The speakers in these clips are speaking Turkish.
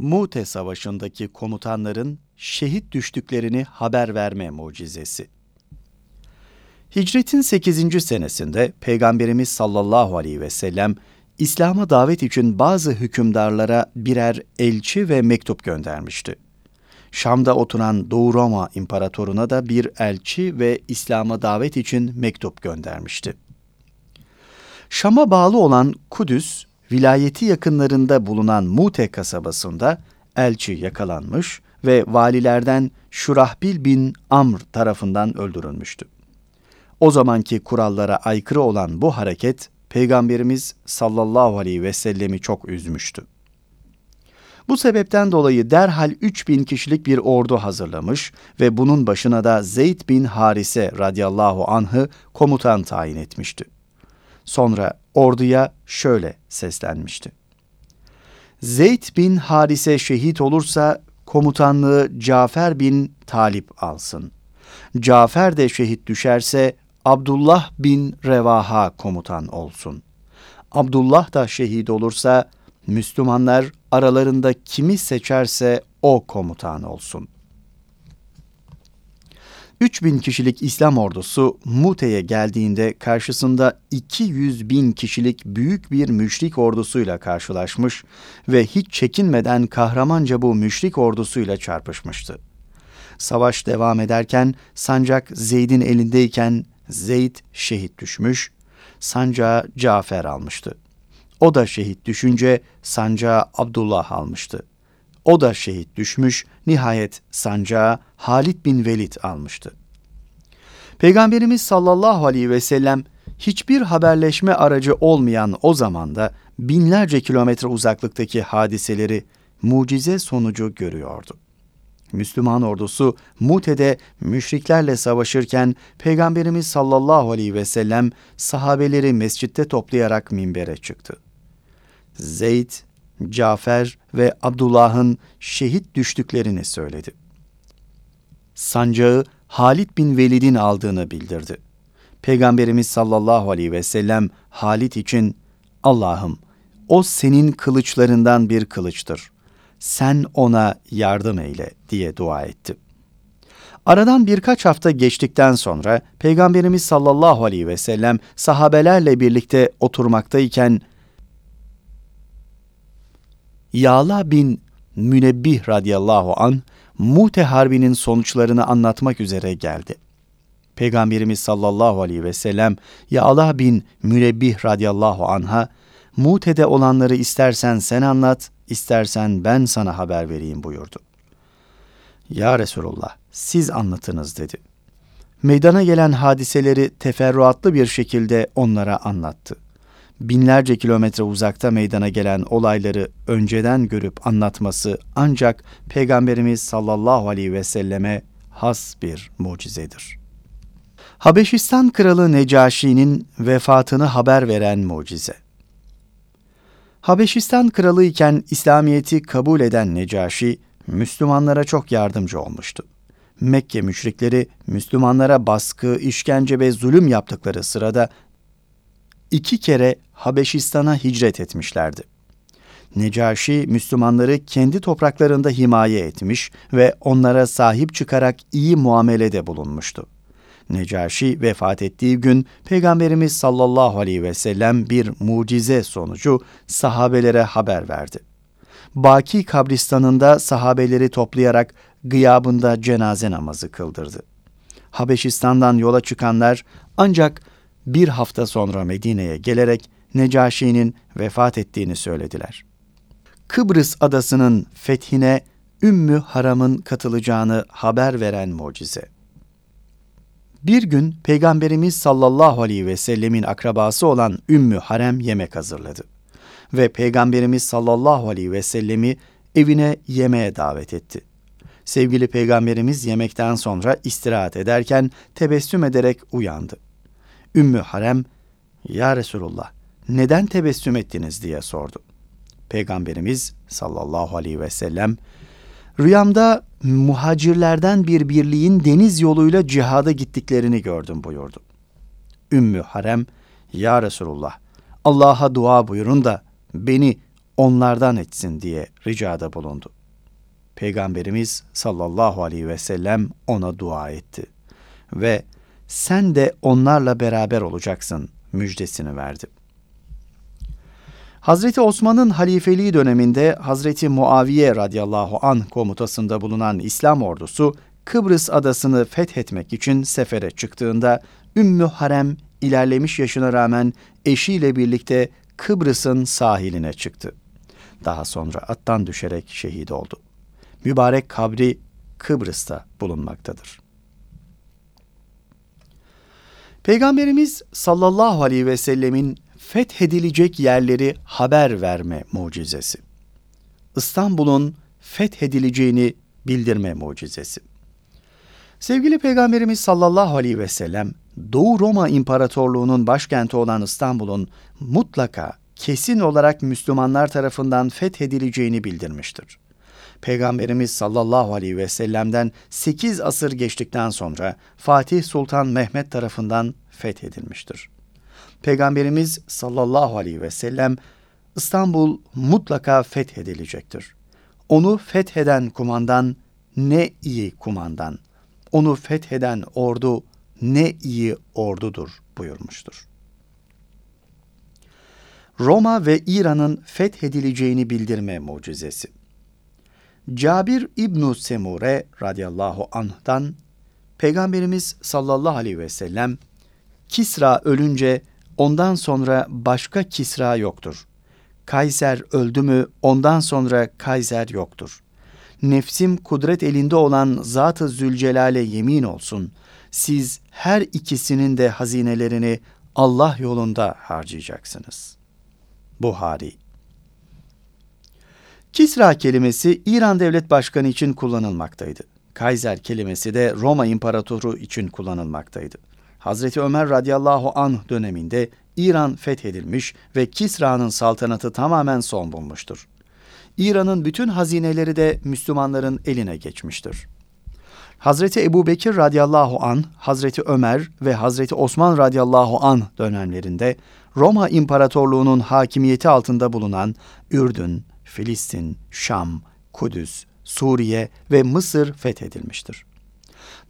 Mute Savaşı'ndaki komutanların şehit düştüklerini haber verme mucizesi. Hicretin 8. senesinde Peygamberimiz sallallahu aleyhi ve sellem İslam'a davet için bazı hükümdarlara birer elçi ve mektup göndermişti. Şam'da oturan Doğu Roma İmparatoruna da bir elçi ve İslam'a davet için mektup göndermişti. Şam'a bağlı olan Kudüs, vilayeti yakınlarında bulunan Mute kasabasında elçi yakalanmış ve valilerden Şurahbil bin Amr tarafından öldürülmüştü. O zamanki kurallara aykırı olan bu hareket Peygamberimiz sallallahu aleyhi ve sellemi çok üzmüştü. Bu sebepten dolayı derhal 3000 kişilik bir ordu hazırlamış ve bunun başına da Zeyd bin Harise radıyallahu anh'ı komutan tayin etmişti. Sonra orduya şöyle seslenmişti. Zeyd bin Harise şehit olursa komutanlığı Cafer bin Talip alsın. Cafer de şehit düşerse Abdullah bin Revaha komutan olsun. Abdullah da şehit olursa Müslümanlar aralarında kimi seçerse o komutan olsun. 3000 kişilik İslam ordusu Mute'ye geldiğinde karşısında 200 bin kişilik büyük bir müşrik ordusuyla karşılaşmış ve hiç çekinmeden kahramanca bu müşrik ordusuyla çarpışmıştı. Savaş devam ederken sancak Zeyd'in elindeyken Zeyd şehit düşmüş, sancağı Cafer almıştı. O da şehit düşünce sancağı Abdullah almıştı. O da şehit düşmüş, nihayet sancağı Halid bin Velid almıştı. Peygamberimiz sallallahu aleyhi ve sellem hiçbir haberleşme aracı olmayan o zamanda binlerce kilometre uzaklıktaki hadiseleri mucize sonucu görüyordu. Müslüman ordusu Mute'de müşriklerle savaşırken Peygamberimiz sallallahu aleyhi ve sellem sahabeleri mescitte toplayarak minbere çıktı. Zeyd, Cafer ve Abdullah'ın şehit düştüklerini söyledi. Sancağı Halid bin Velid'in aldığını bildirdi. Peygamberimiz sallallahu aleyhi ve sellem Halid için Allah'ım o senin kılıçlarından bir kılıçtır sen ona yardım eyle diye dua etti. Aradan birkaç hafta geçtikten sonra Peygamberimiz sallallahu aleyhi ve sellem sahabelerle birlikte oturmaktayken Yağla bin Münebbih radıyallahu an Mute Harbi'nin sonuçlarını anlatmak üzere geldi. Peygamberimiz sallallahu aleyhi ve sellem Yağla bin Münebbih radıyallahu anha Mute'de olanları istersen sen anlat, istersen ben sana haber vereyim buyurdu. Ya Resulullah, siz anlatınız dedi. Meydana gelen hadiseleri teferruatlı bir şekilde onlara anlattı. Binlerce kilometre uzakta meydana gelen olayları önceden görüp anlatması ancak Peygamberimiz sallallahu aleyhi ve selleme has bir mucizedir. Habeşistan kralı Necaşi'nin vefatını haber veren mucize. Habeşistan kralı iken İslamiyet'i kabul eden Necaşi, Müslümanlara çok yardımcı olmuştu. Mekke müşrikleri Müslümanlara baskı, işkence ve zulüm yaptıkları sırada iki kere Habeşistan'a hicret etmişlerdi. Necaşi Müslümanları kendi topraklarında himaye etmiş ve onlara sahip çıkarak iyi muamelede bulunmuştu. Necaşi vefat ettiği gün Peygamberimiz sallallahu aleyhi ve sellem bir mucize sonucu sahabelere haber verdi. Baki kabristanında sahabeleri toplayarak gıyabında cenaze namazı kıldırdı. Habeşistan'dan yola çıkanlar ancak bir hafta sonra Medine'ye gelerek Necaşi'nin vefat ettiğini söylediler. Kıbrıs adasının fethine Ümmü Haram'ın katılacağını haber veren mucize. Bir gün Peygamberimiz sallallahu aleyhi ve sellemin akrabası olan Ümmü Harem yemek hazırladı. Ve Peygamberimiz sallallahu aleyhi ve sellemi evine yemeğe davet etti. Sevgili Peygamberimiz yemekten sonra istirahat ederken tebessüm ederek uyandı. Ümmü Harem, ''Ya Resulullah, neden tebessüm ettiniz?'' diye sordu. Peygamberimiz sallallahu aleyhi ve sellem, Rüyamda muhacirlerden bir birliğin deniz yoluyla cihada gittiklerini gördüm buyurdu. Ümmü Harem, Ya Resulullah, Allah'a dua buyurun da beni onlardan etsin diye ricada bulundu. Peygamberimiz sallallahu aleyhi ve sellem ona dua etti ve sen de onlarla beraber olacaksın müjdesini verdi. Hazreti Osman'ın halifeliği döneminde Hazreti Muaviye radıyallahu an komutasında bulunan İslam ordusu Kıbrıs adasını fethetmek için sefere çıktığında Ümmü Harem ilerlemiş yaşına rağmen eşiyle birlikte Kıbrıs'ın sahiline çıktı. Daha sonra attan düşerek şehit oldu. Mübarek kabri Kıbrıs'ta bulunmaktadır. Peygamberimiz sallallahu aleyhi ve sellemin fethedilecek yerleri haber verme mucizesi. İstanbul'un fethedileceğini bildirme mucizesi. Sevgili Peygamberimiz sallallahu aleyhi ve sellem Doğu Roma İmparatorluğu'nun başkenti olan İstanbul'un mutlaka kesin olarak Müslümanlar tarafından fethedileceğini bildirmiştir. Peygamberimiz sallallahu aleyhi ve sellem'den 8 asır geçtikten sonra Fatih Sultan Mehmet tarafından fethedilmiştir. Peygamberimiz sallallahu aleyhi ve sellem İstanbul mutlaka fethedilecektir. Onu fetheden kumandan ne iyi kumandan. Onu fetheden ordu ne iyi ordudur buyurmuştur. Roma ve İran'ın fethedileceğini bildirme mucizesi. Cabir İbn Semure radıyallahu anh'tan Peygamberimiz sallallahu aleyhi ve sellem Kisra ölünce ondan sonra başka Kisra yoktur. Kayser öldü mü ondan sonra Kayser yoktur. Nefsim kudret elinde olan Zat-ı Zülcelal'e yemin olsun. Siz her ikisinin de hazinelerini Allah yolunda harcayacaksınız. Buhari Kisra kelimesi İran Devlet Başkanı için kullanılmaktaydı. Kaiser kelimesi de Roma İmparatoru için kullanılmaktaydı. Hazreti Ömer radıyallahu anh döneminde İran fethedilmiş ve Kisra'nın saltanatı tamamen son bulmuştur. İran'ın bütün hazineleri de Müslümanların eline geçmiştir. Hazreti Ebu Bekir radıyallahu an, Hazreti Ömer ve Hazreti Osman radıyallahu an dönemlerinde Roma İmparatorluğu'nun hakimiyeti altında bulunan Ürdün, Filistin, Şam, Kudüs, Suriye ve Mısır fethedilmiştir.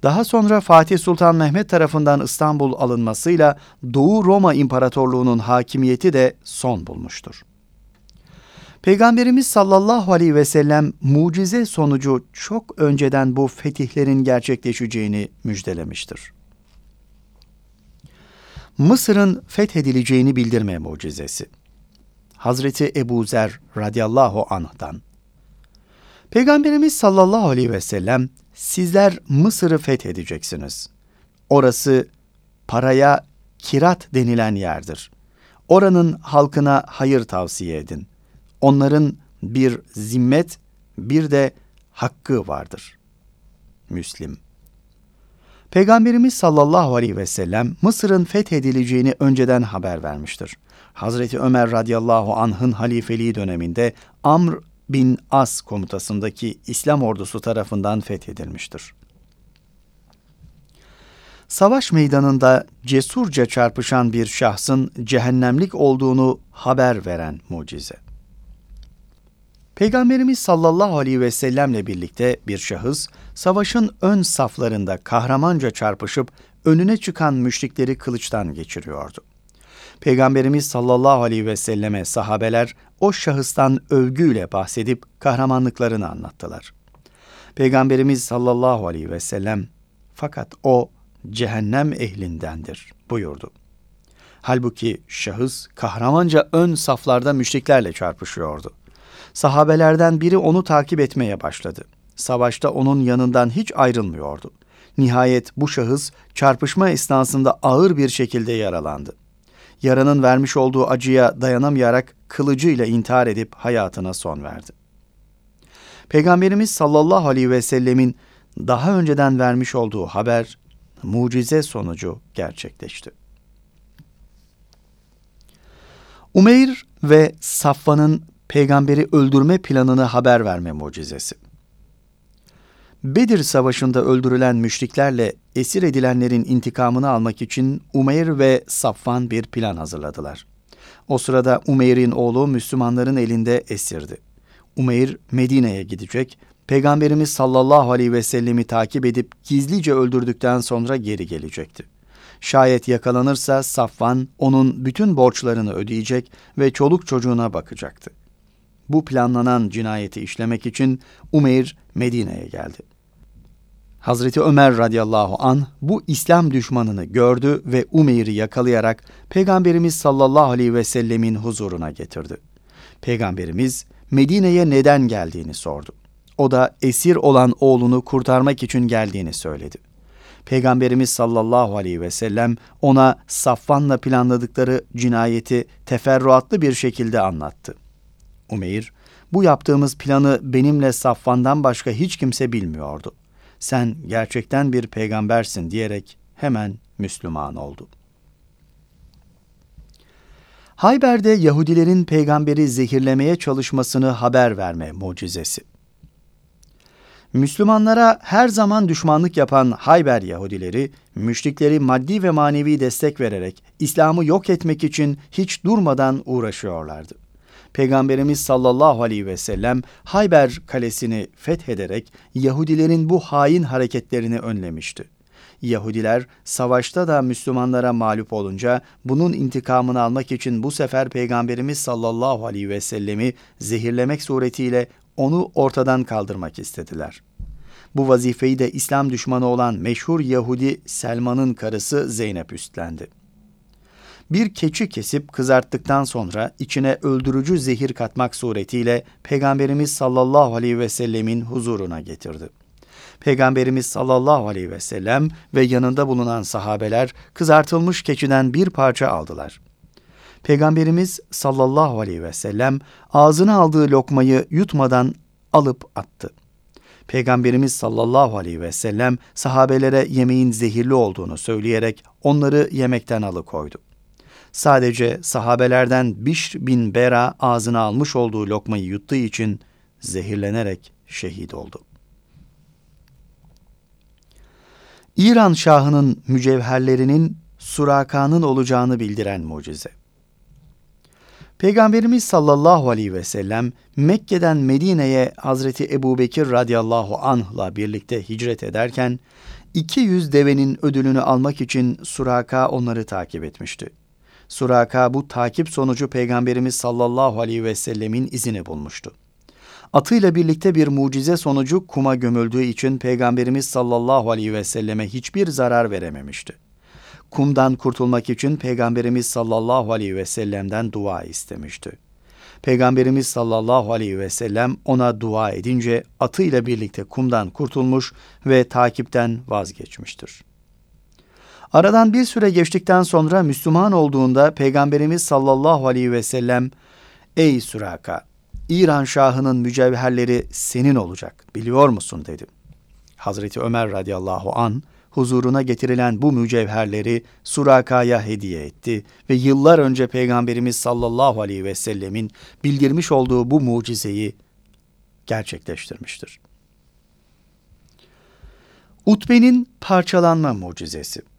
Daha sonra Fatih Sultan Mehmet tarafından İstanbul alınmasıyla Doğu Roma İmparatorluğu'nun hakimiyeti de son bulmuştur. Peygamberimiz sallallahu aleyhi ve sellem mucize sonucu çok önceden bu fetihlerin gerçekleşeceğini müjdelemiştir. Mısır'ın fethedileceğini bildirme mucizesi. Hazreti Ebu Zer radıyallahu anh'dan. Peygamberimiz sallallahu aleyhi ve sellem sizler Mısır'ı fethedeceksiniz. Orası paraya kirat denilen yerdir. Oranın halkına hayır tavsiye edin. Onların bir zimmet, bir de hakkı vardır. Müslim Peygamberimiz sallallahu aleyhi ve sellem Mısır'ın fethedileceğini önceden haber vermiştir. Hazreti Ömer radıyallahu anh'ın halifeliği döneminde Amr bin As komutasındaki İslam ordusu tarafından fethedilmiştir. Savaş meydanında cesurca çarpışan bir şahsın cehennemlik olduğunu haber veren mucize. Peygamberimiz sallallahu aleyhi ve sellemle birlikte bir şahıs savaşın ön saflarında kahramanca çarpışıp önüne çıkan müşrikleri kılıçtan geçiriyordu. Peygamberimiz sallallahu aleyhi ve selleme sahabeler o şahıstan övgüyle bahsedip kahramanlıklarını anlattılar. Peygamberimiz sallallahu aleyhi ve sellem fakat o cehennem ehlindendir buyurdu. Halbuki şahıs kahramanca ön saflarda müşriklerle çarpışıyordu. Sahabelerden biri onu takip etmeye başladı. Savaşta onun yanından hiç ayrılmıyordu. Nihayet bu şahıs çarpışma esnasında ağır bir şekilde yaralandı yaranın vermiş olduğu acıya dayanamayarak kılıcıyla intihar edip hayatına son verdi. Peygamberimiz sallallahu aleyhi ve sellemin daha önceden vermiş olduğu haber mucize sonucu gerçekleşti. Umeyr ve Safvan'ın peygamberi öldürme planını haber verme mucizesi. Bedir Savaşı'nda öldürülen müşriklerle esir edilenlerin intikamını almak için Umeyr ve Safvan bir plan hazırladılar. O sırada Umeyr'in oğlu Müslümanların elinde esirdi. Umeyr Medine'ye gidecek, Peygamberimiz sallallahu aleyhi ve sellemi takip edip gizlice öldürdükten sonra geri gelecekti. Şayet yakalanırsa Safvan onun bütün borçlarını ödeyecek ve çoluk çocuğuna bakacaktı. Bu planlanan cinayeti işlemek için Umeyr Medine'ye geldi. Hazreti Ömer radıyallahu an bu İslam düşmanını gördü ve Umeyr'i yakalayarak Peygamberimiz sallallahu aleyhi ve sellemin huzuruna getirdi. Peygamberimiz Medine'ye neden geldiğini sordu. O da esir olan oğlunu kurtarmak için geldiğini söyledi. Peygamberimiz sallallahu aleyhi ve sellem ona Safvan'la planladıkları cinayeti teferruatlı bir şekilde anlattı. Umeyr, bu yaptığımız planı benimle Safvan'dan başka hiç kimse bilmiyordu. Sen gerçekten bir peygambersin diyerek hemen Müslüman oldu. Hayber'de Yahudilerin peygamberi zehirlemeye çalışmasını haber verme mucizesi. Müslümanlara her zaman düşmanlık yapan Hayber Yahudileri, müşrikleri maddi ve manevi destek vererek İslam'ı yok etmek için hiç durmadan uğraşıyorlardı. Peygamberimiz sallallahu aleyhi ve sellem Hayber kalesini fethederek Yahudilerin bu hain hareketlerini önlemişti. Yahudiler savaşta da Müslümanlara mağlup olunca bunun intikamını almak için bu sefer Peygamberimiz sallallahu aleyhi ve sellemi zehirlemek suretiyle onu ortadan kaldırmak istediler. Bu vazifeyi de İslam düşmanı olan meşhur Yahudi Selman'ın karısı Zeynep üstlendi. Bir keçi kesip kızarttıktan sonra içine öldürücü zehir katmak suretiyle Peygamberimiz sallallahu aleyhi ve sellemin huzuruna getirdi. Peygamberimiz sallallahu aleyhi ve sellem ve yanında bulunan sahabeler kızartılmış keçiden bir parça aldılar. Peygamberimiz sallallahu aleyhi ve sellem ağzına aldığı lokmayı yutmadan alıp attı. Peygamberimiz sallallahu aleyhi ve sellem sahabelere yemeğin zehirli olduğunu söyleyerek onları yemekten alıkoydu. Sadece sahabelerden Bişr bin Bera ağzına almış olduğu lokmayı yuttuğu için zehirlenerek şehit oldu. İran Şahı'nın mücevherlerinin Suraka'nın olacağını bildiren mucize. Peygamberimiz sallallahu aleyhi ve sellem Mekke'den Medine'ye Hazreti Ebu Bekir radıyallahu anh'la birlikte hicret ederken 200 devenin ödülünü almak için Suraka onları takip etmişti. Suraka bu takip sonucu Peygamberimiz sallallahu aleyhi ve sellemin izini bulmuştu. Atıyla birlikte bir mucize sonucu kuma gömüldüğü için Peygamberimiz sallallahu aleyhi ve selleme hiçbir zarar verememişti. Kumdan kurtulmak için Peygamberimiz sallallahu aleyhi ve sellem'den dua istemişti. Peygamberimiz sallallahu aleyhi ve sellem ona dua edince atıyla birlikte kumdan kurtulmuş ve takipten vazgeçmiştir. Aradan bir süre geçtikten sonra Müslüman olduğunda Peygamberimiz sallallahu aleyhi ve sellem Ey Suraka! İran Şahı'nın mücevherleri senin olacak biliyor musun dedi. Hazreti Ömer radıyallahu an huzuruna getirilen bu mücevherleri Suraka'ya hediye etti ve yıllar önce Peygamberimiz sallallahu aleyhi ve sellemin bildirmiş olduğu bu mucizeyi gerçekleştirmiştir. Utbe'nin parçalanma mucizesi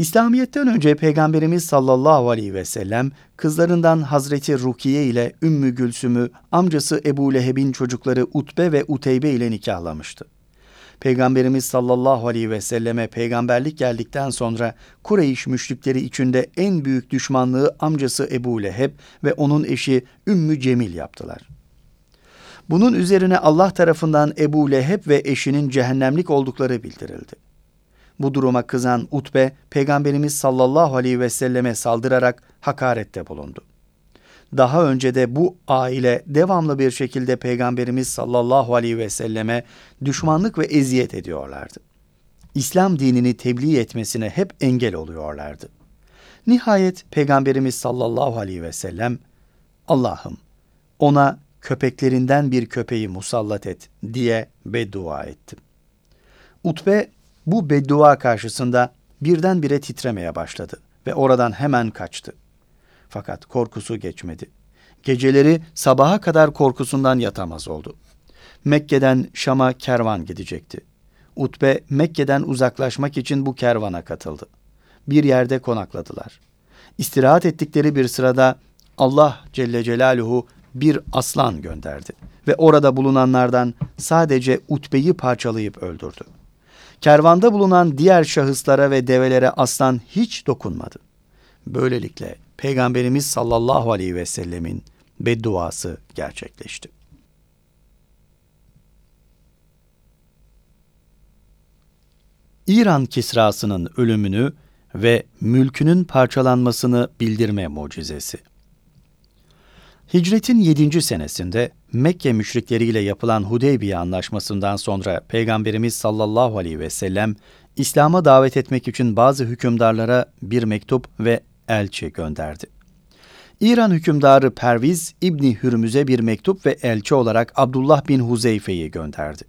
İslamiyet'ten önce Peygamberimiz sallallahu aleyhi ve sellem kızlarından Hazreti Rukiye ile Ümmü Gülsüm'ü amcası Ebu Leheb'in çocukları Utbe ve Uteybe ile nikahlamıştı. Peygamberimiz sallallahu aleyhi ve selleme peygamberlik geldikten sonra Kureyş müşrikleri içinde en büyük düşmanlığı amcası Ebu Leheb ve onun eşi Ümmü Cemil yaptılar. Bunun üzerine Allah tarafından Ebu Leheb ve eşinin cehennemlik oldukları bildirildi. Bu duruma kızan Utbe, Peygamberimiz sallallahu aleyhi ve selleme saldırarak hakarette bulundu. Daha önce de bu aile devamlı bir şekilde Peygamberimiz sallallahu aleyhi ve selleme düşmanlık ve eziyet ediyorlardı. İslam dinini tebliğ etmesine hep engel oluyorlardı. Nihayet Peygamberimiz sallallahu aleyhi ve sellem, Allah'ım ona köpeklerinden bir köpeği musallat et diye beddua etti. Utbe bu beddua karşısında birdenbire titremeye başladı ve oradan hemen kaçtı. Fakat korkusu geçmedi. Geceleri sabaha kadar korkusundan yatamaz oldu. Mekke'den Şam'a kervan gidecekti. Utbe Mekke'den uzaklaşmak için bu kervana katıldı. Bir yerde konakladılar. istirahat ettikleri bir sırada Allah Celle Celaluhu bir aslan gönderdi ve orada bulunanlardan sadece Utbe'yi parçalayıp öldürdü. Kervanda bulunan diğer şahıslara ve develere aslan hiç dokunmadı. Böylelikle Peygamberimiz sallallahu aleyhi ve sellemin bedduası gerçekleşti. İran Kisrası'nın ölümünü ve mülkünün parçalanmasını bildirme mucizesi. Hicretin 7. senesinde Mekke müşrikleriyle yapılan Hudeybiye anlaşmasından sonra Peygamberimiz sallallahu aleyhi ve sellem İslam'a davet etmek için bazı hükümdarlara bir mektup ve elçi gönderdi. İran hükümdarı Perviz İbni Hürmüz'e bir mektup ve elçi olarak Abdullah bin Huzeyfe'yi gönderdi.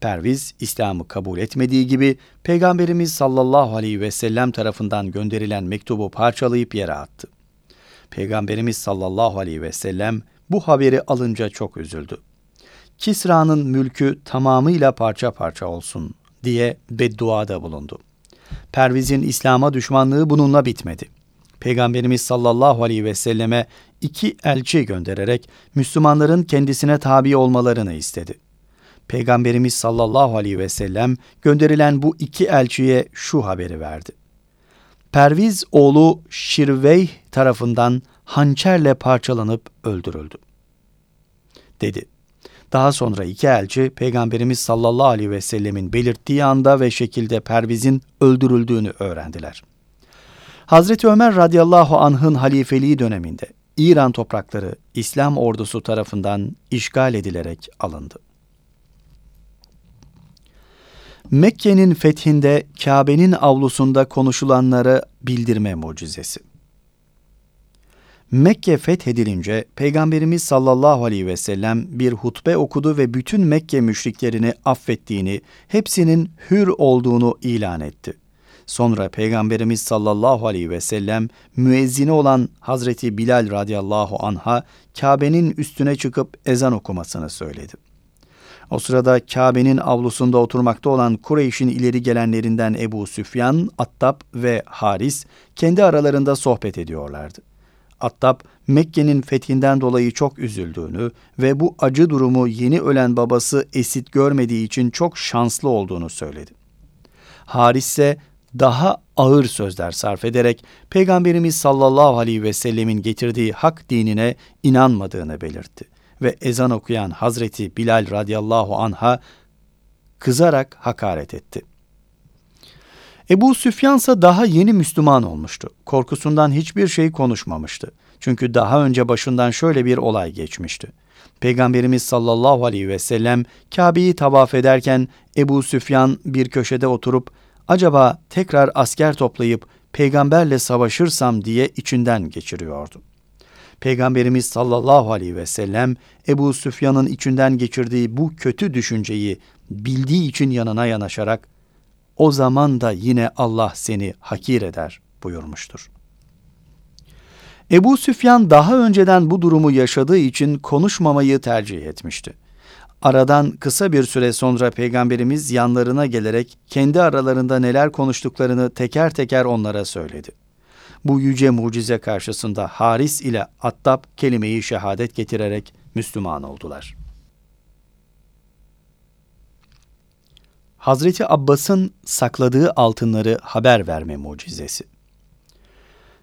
Perviz İslam'ı kabul etmediği gibi Peygamberimiz sallallahu aleyhi ve sellem tarafından gönderilen mektubu parçalayıp yere attı. Peygamberimiz sallallahu aleyhi ve sellem bu haberi alınca çok üzüldü. Kisra'nın mülkü tamamıyla parça parça olsun diye bedduada bulundu. Perviz'in İslam'a düşmanlığı bununla bitmedi. Peygamberimiz sallallahu aleyhi ve selleme iki elçi göndererek Müslümanların kendisine tabi olmalarını istedi. Peygamberimiz sallallahu aleyhi ve sellem gönderilen bu iki elçiye şu haberi verdi. Perviz oğlu Şirvey tarafından hançerle parçalanıp öldürüldü. Dedi. Daha sonra iki elçi Peygamberimiz sallallahu aleyhi ve sellemin belirttiği anda ve şekilde Perviz'in öldürüldüğünü öğrendiler. Hazreti Ömer radıyallahu anh'ın halifeliği döneminde İran toprakları İslam ordusu tarafından işgal edilerek alındı. Mekke'nin fethinde Kabe'nin avlusunda konuşulanları bildirme mucizesi. Mekke fethedilince Peygamberimiz sallallahu aleyhi ve sellem bir hutbe okudu ve bütün Mekke müşriklerini affettiğini, hepsinin hür olduğunu ilan etti. Sonra Peygamberimiz sallallahu aleyhi ve sellem müezzini olan Hazreti Bilal radıyallahu anha Kabe'nin üstüne çıkıp ezan okumasını söyledi. O sırada Kabe'nin avlusunda oturmakta olan Kureyş'in ileri gelenlerinden Ebu Süfyan, Attab ve Haris kendi aralarında sohbet ediyorlardı. Attab, Mekke'nin fethinden dolayı çok üzüldüğünü ve bu acı durumu yeni ölen babası esit görmediği için çok şanslı olduğunu söyledi. Haris ise daha ağır sözler sarf ederek Peygamberimiz sallallahu aleyhi ve sellemin getirdiği hak dinine inanmadığını belirtti ve ezan okuyan Hazreti Bilal radıyallahu anha kızarak hakaret etti. Ebu Süfyan ise daha yeni Müslüman olmuştu. Korkusundan hiçbir şey konuşmamıştı. Çünkü daha önce başından şöyle bir olay geçmişti. Peygamberimiz sallallahu aleyhi ve sellem Kabe'yi tavaf ederken Ebu Süfyan bir köşede oturup acaba tekrar asker toplayıp peygamberle savaşırsam diye içinden geçiriyordu. Peygamberimiz sallallahu aleyhi ve sellem Ebu Süfyan'ın içinden geçirdiği bu kötü düşünceyi bildiği için yanına yanaşarak o zaman da yine Allah seni hakir eder buyurmuştur. Ebu Süfyan daha önceden bu durumu yaşadığı için konuşmamayı tercih etmişti. Aradan kısa bir süre sonra Peygamberimiz yanlarına gelerek kendi aralarında neler konuştuklarını teker teker onlara söyledi. Bu yüce mucize karşısında Haris ile Attab kelimeyi şehadet getirerek Müslüman oldular. Hazreti Abbas'ın sakladığı altınları haber verme mucizesi.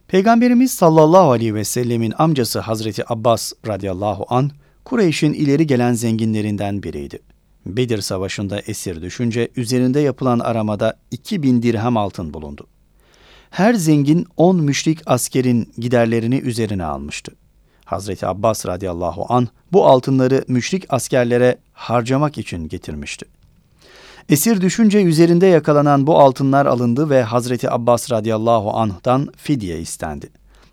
Peygamberimiz sallallahu aleyhi ve sellemin amcası Hazreti Abbas radıyallahu an Kureyş'in ileri gelen zenginlerinden biriydi. Bedir Savaşı'nda esir düşünce üzerinde yapılan aramada 2000 dirhem altın bulundu. Her zengin 10 müşrik askerin giderlerini üzerine almıştı. Hazreti Abbas radıyallahu an bu altınları müşrik askerlere harcamak için getirmişti. Esir düşünce üzerinde yakalanan bu altınlar alındı ve Hazreti Abbas radıyallahu anh'tan fidye istendi.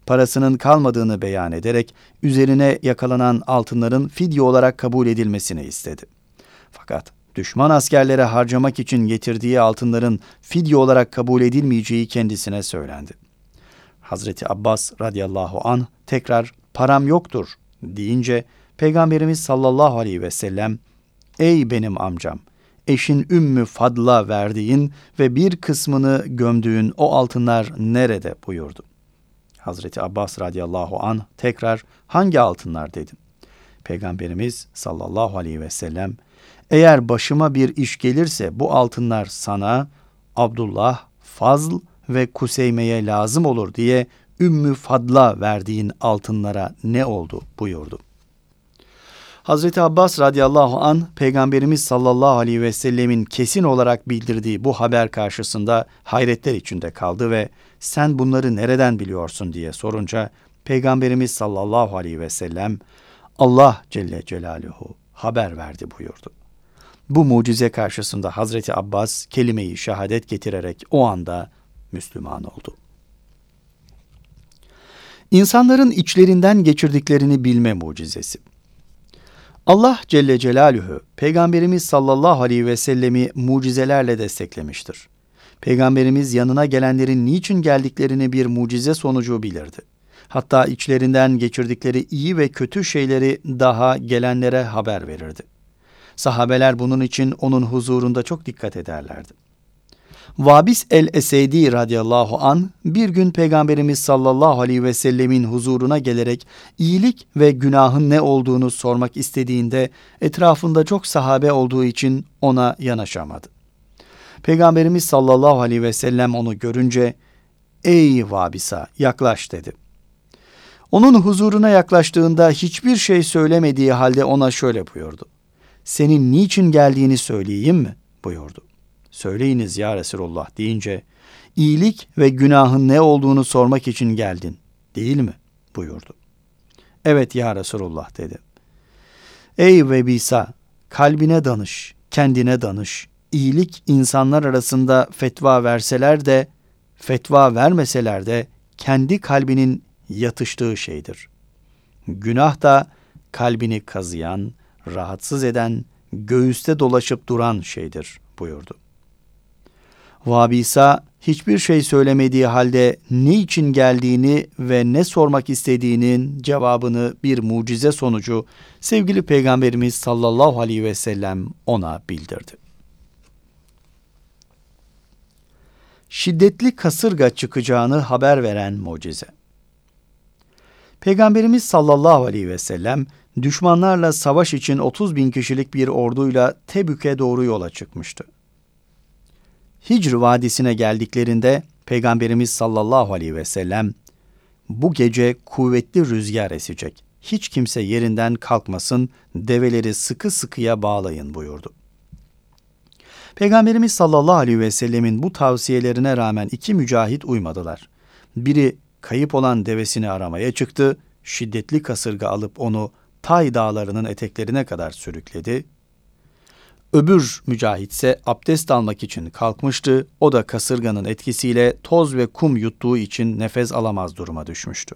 Parasının kalmadığını beyan ederek üzerine yakalanan altınların fidye olarak kabul edilmesini istedi. Fakat düşman askerlere harcamak için getirdiği altınların fidye olarak kabul edilmeyeceği kendisine söylendi. Hazreti Abbas radıyallahu an tekrar param yoktur deyince Peygamberimiz sallallahu aleyhi ve sellem ey benim amcam eşin Ümmü Fadla verdiğin ve bir kısmını gömdüğün o altınlar nerede buyurdu. Hazreti Abbas radıyallahu an tekrar hangi altınlar dedim. Peygamberimiz sallallahu aleyhi ve sellem eğer başıma bir iş gelirse bu altınlar sana Abdullah, Fazl ve Kuseyme'ye lazım olur diye Ümmü Fadla verdiğin altınlara ne oldu buyurdu. Hazreti Abbas radıyallahu an Peygamberimiz sallallahu aleyhi ve sellemin kesin olarak bildirdiği bu haber karşısında hayretler içinde kaldı ve sen bunları nereden biliyorsun diye sorunca Peygamberimiz sallallahu aleyhi ve sellem Allah Celle Celaluhu haber verdi buyurdu. Bu mucize karşısında Hazreti Abbas kelimeyi şehadet getirerek o anda Müslüman oldu. İnsanların içlerinden geçirdiklerini bilme mucizesi. Allah Celle Celaluhu Peygamberimiz sallallahu aleyhi ve sellemi mucizelerle desteklemiştir. Peygamberimiz yanına gelenlerin niçin geldiklerini bir mucize sonucu bilirdi. Hatta içlerinden geçirdikleri iyi ve kötü şeyleri daha gelenlere haber verirdi. Sahabeler bunun için onun huzurunda çok dikkat ederlerdi. Vabis el-Esedi radıyallahu an bir gün Peygamberimiz sallallahu aleyhi ve sellemin huzuruna gelerek iyilik ve günahın ne olduğunu sormak istediğinde etrafında çok sahabe olduğu için ona yanaşamadı. Peygamberimiz sallallahu aleyhi ve sellem onu görünce ''Ey Vabisa yaklaş'' dedi. Onun huzuruna yaklaştığında hiçbir şey söylemediği halde ona şöyle buyurdu. ''Senin niçin geldiğini söyleyeyim mi?'' buyurdu söyleyiniz ya Resulullah deyince iyilik ve günahın ne olduğunu sormak için geldin değil mi? buyurdu. Evet ya Resulullah dedi. Ey Vebisa kalbine danış, kendine danış. İyilik insanlar arasında fetva verseler de, fetva vermeseler de kendi kalbinin yatıştığı şeydir. Günah da kalbini kazıyan, rahatsız eden, göğüste dolaşıp duran şeydir buyurdu. Vabisa hiçbir şey söylemediği halde ne için geldiğini ve ne sormak istediğinin cevabını bir mucize sonucu sevgili Peygamberimiz sallallahu aleyhi ve sellem ona bildirdi. Şiddetli kasırga çıkacağını haber veren mucize. Peygamberimiz sallallahu aleyhi ve sellem düşmanlarla savaş için 30 bin kişilik bir orduyla Tebük'e doğru yola çıkmıştı. Hicr Vadisi'ne geldiklerinde Peygamberimiz sallallahu aleyhi ve sellem bu gece kuvvetli rüzgar esecek. Hiç kimse yerinden kalkmasın, develeri sıkı sıkıya bağlayın buyurdu. Peygamberimiz sallallahu aleyhi ve sellemin bu tavsiyelerine rağmen iki mücahit uymadılar. Biri kayıp olan devesini aramaya çıktı, şiddetli kasırga alıp onu Tay dağlarının eteklerine kadar sürükledi. Öbür mücahit ise abdest almak için kalkmıştı. O da kasırganın etkisiyle toz ve kum yuttuğu için nefes alamaz duruma düşmüştü.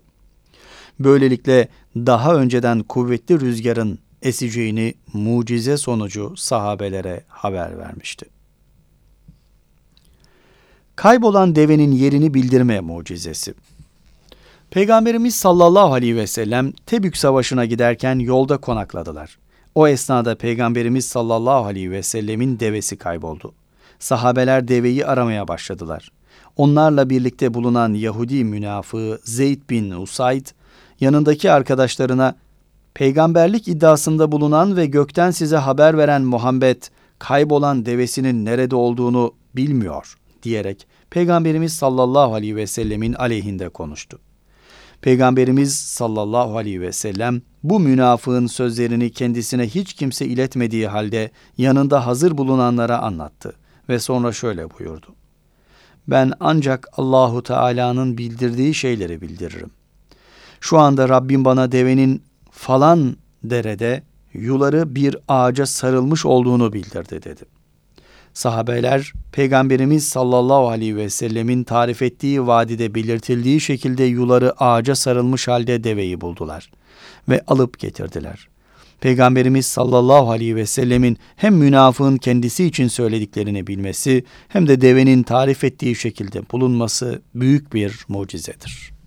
Böylelikle daha önceden kuvvetli rüzgarın eseceğini mucize sonucu sahabelere haber vermişti. Kaybolan devenin yerini bildirme mucizesi. Peygamberimiz sallallahu aleyhi ve sellem Tebük Savaşı'na giderken yolda konakladılar. O esnada Peygamberimiz sallallahu aleyhi ve sellemin devesi kayboldu. Sahabeler deveyi aramaya başladılar. Onlarla birlikte bulunan Yahudi münafığı Zeyd bin Usayd yanındaki arkadaşlarına peygamberlik iddiasında bulunan ve gökten size haber veren Muhammed kaybolan devesinin nerede olduğunu bilmiyor diyerek Peygamberimiz sallallahu aleyhi ve sellemin aleyhinde konuştu. Peygamberimiz sallallahu aleyhi ve sellem bu münafığın sözlerini kendisine hiç kimse iletmediği halde yanında hazır bulunanlara anlattı ve sonra şöyle buyurdu. Ben ancak Allahu Teala'nın bildirdiği şeyleri bildiririm. Şu anda Rabbim bana devenin falan derede yuları bir ağaca sarılmış olduğunu bildirdi dedi. Sahabeler Peygamberimiz sallallahu aleyhi ve sellemin tarif ettiği vadide belirtildiği şekilde yuları ağaca sarılmış halde deveyi buldular ve alıp getirdiler. Peygamberimiz sallallahu aleyhi ve sellemin hem münafığın kendisi için söylediklerini bilmesi hem de devenin tarif ettiği şekilde bulunması büyük bir mucizedir.